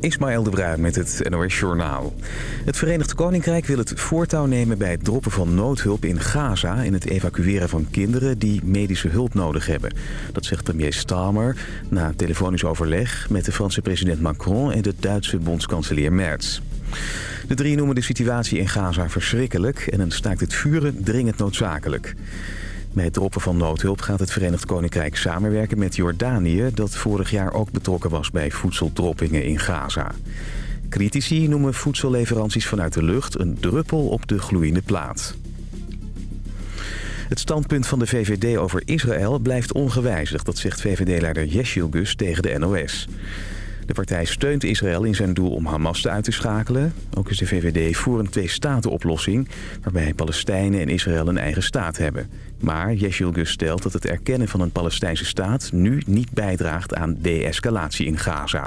Ismaël de Bruin met het NOS Journaal. Het Verenigd Koninkrijk wil het voortouw nemen bij het droppen van noodhulp in Gaza... en het evacueren van kinderen die medische hulp nodig hebben. Dat zegt premier Stamer na telefonisch overleg met de Franse president Macron... en de Duitse bondskanselier Merz. De drie noemen de situatie in Gaza verschrikkelijk... en een staakt het vuren dringend noodzakelijk. Bij het droppen van noodhulp gaat het Verenigd Koninkrijk samenwerken met Jordanië... dat vorig jaar ook betrokken was bij voedseldroppingen in Gaza. Critici noemen voedselleveranties vanuit de lucht een druppel op de gloeiende plaat. Het standpunt van de VVD over Israël blijft ongewijzigd. Dat zegt VVD-leider Gus tegen de NOS. De partij steunt Israël in zijn doel om Hamas uit te schakelen. Ook is de VVD voor een twee-staten-oplossing... waarbij Palestijnen en Israël een eigen staat hebben. Maar Gus stelt dat het erkennen van een Palestijnse staat... nu niet bijdraagt aan de-escalatie in Gaza.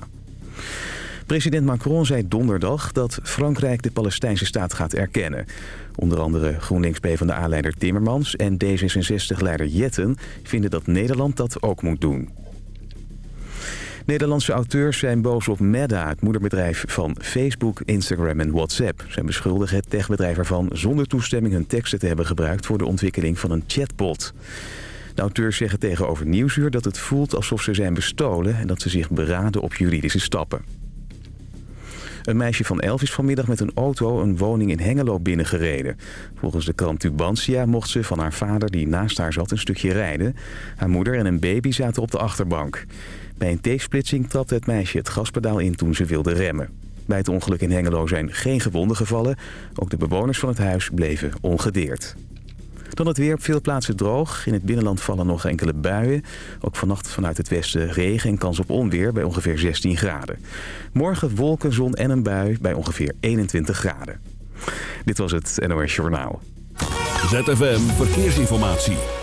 President Macron zei donderdag dat Frankrijk de Palestijnse staat gaat erkennen. Onder andere GroenLinks PvdA-leider Timmermans en D66-leider Jetten vinden dat Nederland dat ook moet doen. Nederlandse auteurs zijn boos op Meta, het moederbedrijf van Facebook, Instagram en WhatsApp. Zij beschuldigen het techbedrijf ervan zonder toestemming hun teksten te hebben gebruikt voor de ontwikkeling van een chatbot. De auteurs zeggen tegenover Nieuwsuur dat het voelt alsof ze zijn bestolen en dat ze zich beraden op juridische stappen. Een meisje van elf is vanmiddag met een auto een woning in Hengelo binnengereden. Volgens de krant Tubantia mocht ze van haar vader die naast haar zat een stukje rijden. Haar moeder en een baby zaten op de achterbank. Bij een T-splitsing trapte het meisje het gaspedaal in toen ze wilde remmen. Bij het ongeluk in Hengelo zijn geen gewonden gevallen. Ook de bewoners van het huis bleven ongedeerd. Dan het weer op veel plaatsen droog. In het binnenland vallen nog enkele buien. Ook vannacht vanuit het westen regen en kans op onweer bij ongeveer 16 graden. Morgen wolken, zon en een bui bij ongeveer 21 graden. Dit was het NOS Journaal. ZFM Verkeersinformatie.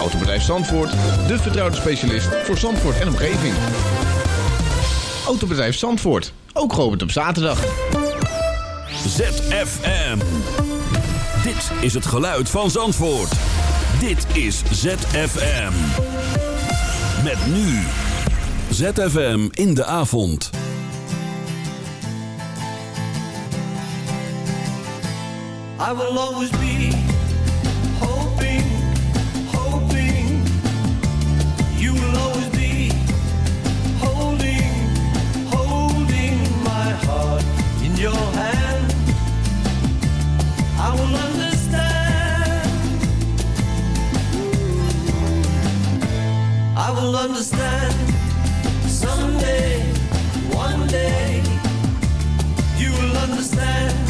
Autobedrijf Zandvoort, de vertrouwde specialist voor Zandvoort en omgeving. Autobedrijf Zandvoort, ook geopend op zaterdag. ZFM. Dit is het geluid van Zandvoort. Dit is ZFM. Met nu. ZFM in de avond. I will always be your hand. I will understand. I will understand someday, one day. You will understand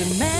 demand.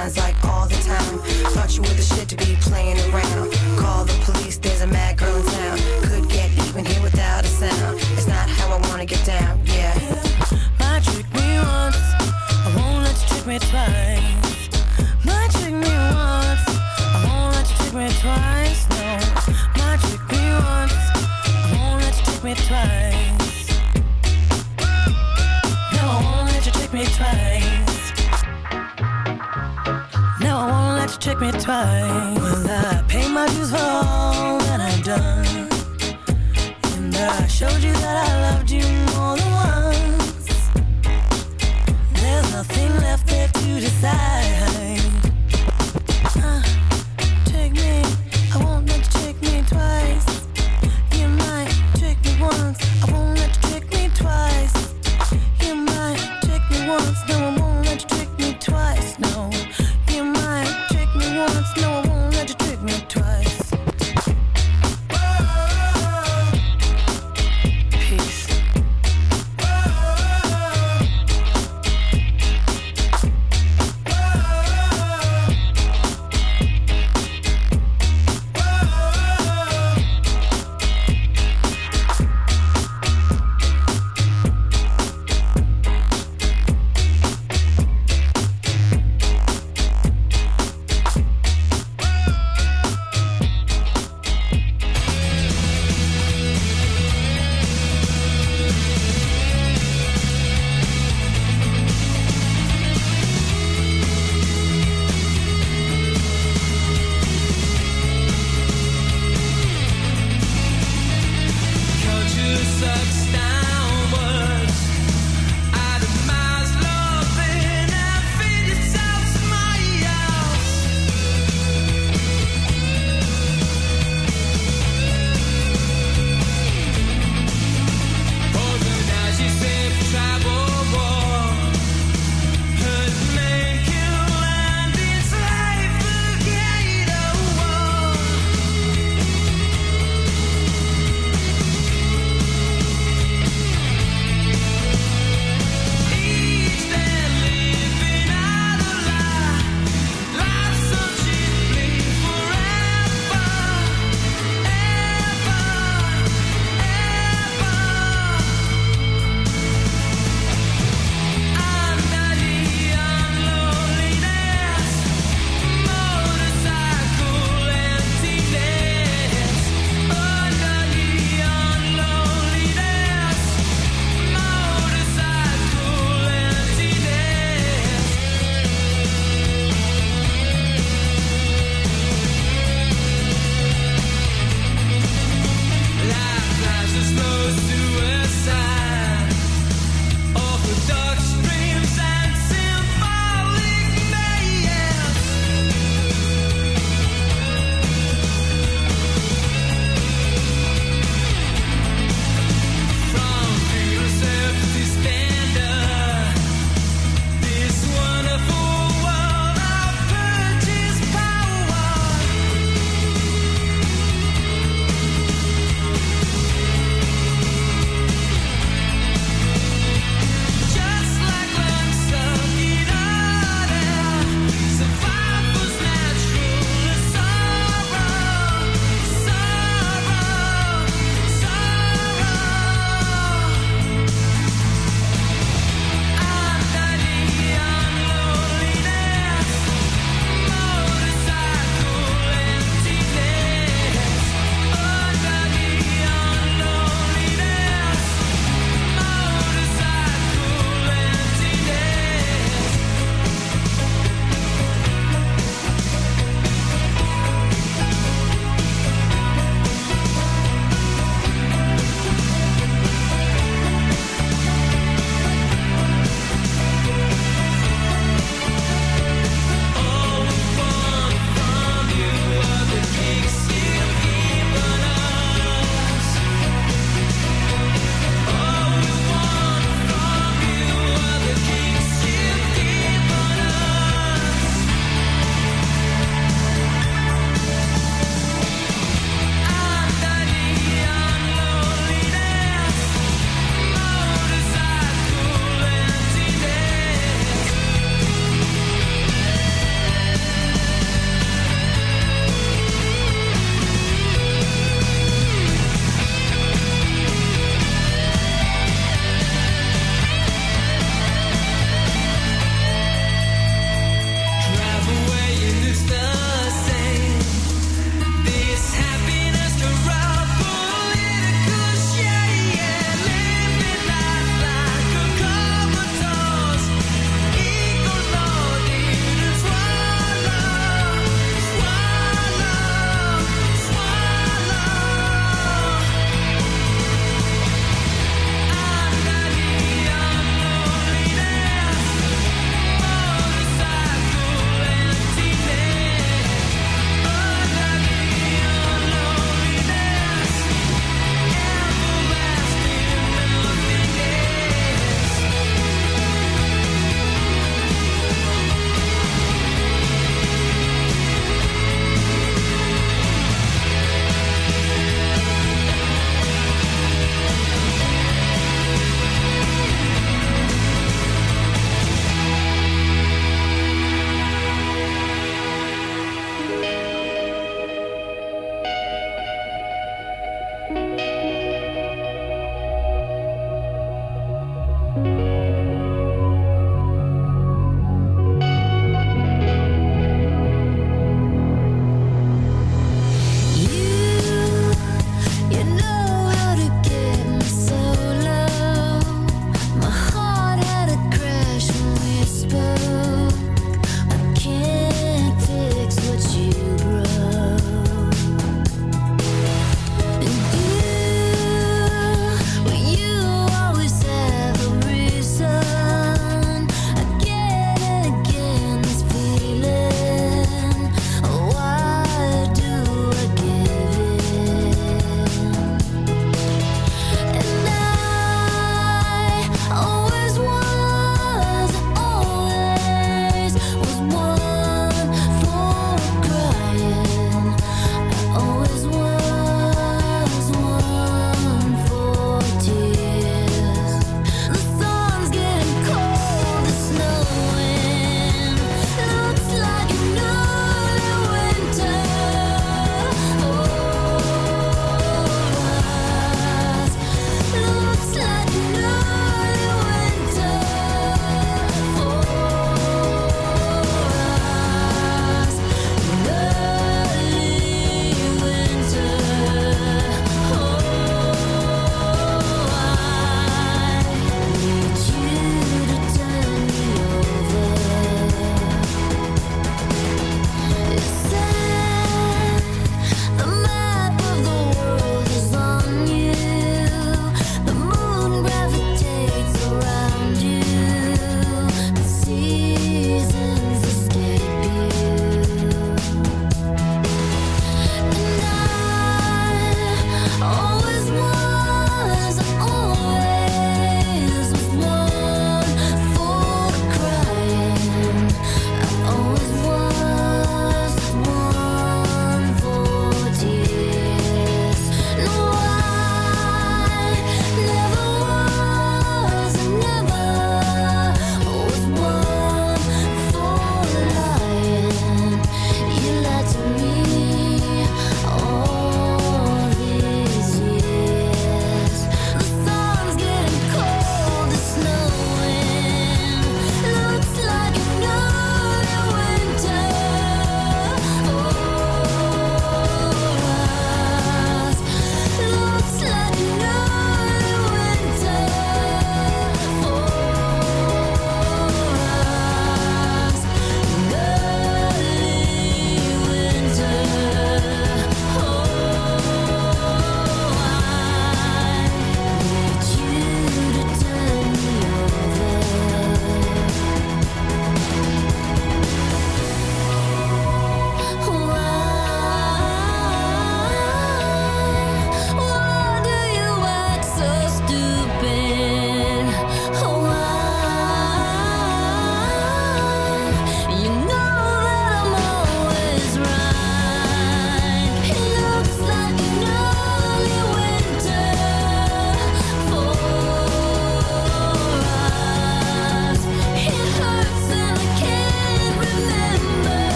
minds like all the time. Thought you were the shit to be playing around.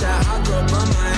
monster. I broke my mind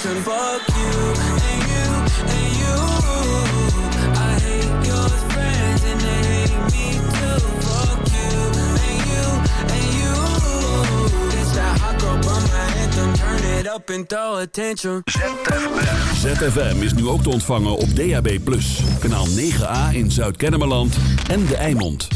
attention. Fuck you and you and you. I hate your friends and they hate me too. Fuck you and you and you. This that hot girl bummer anthem. Turn it up and throw attention. ZFM is nu ook te ontvangen op DAB+. Kanaal 9A in Zuid-Kennemerland en De Eimond.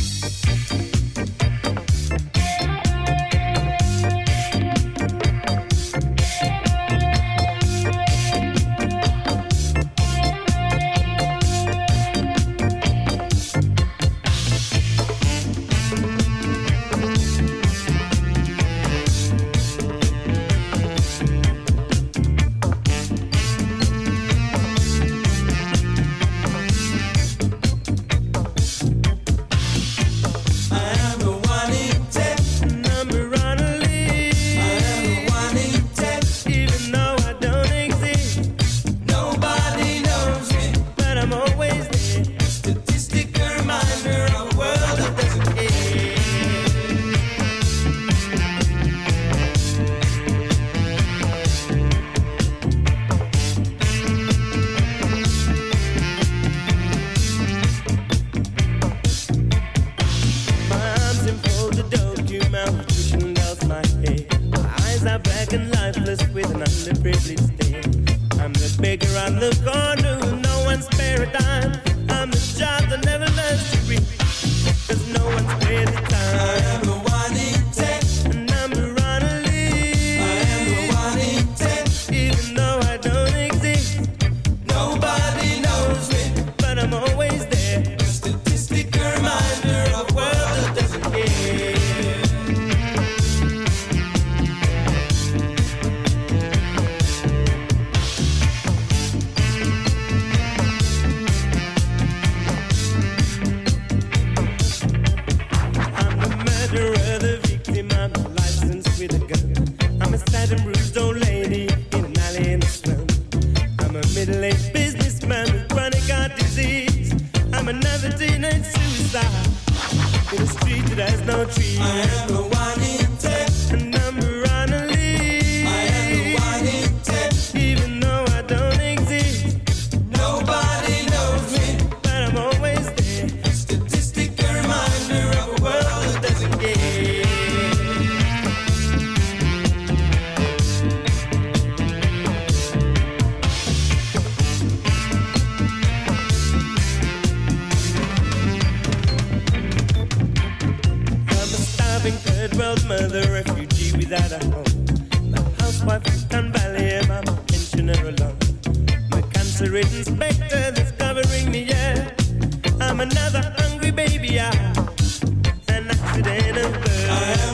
My cancer-ridden specter that's covering me, yeah. I'm another hungry baby, I an accident of birth.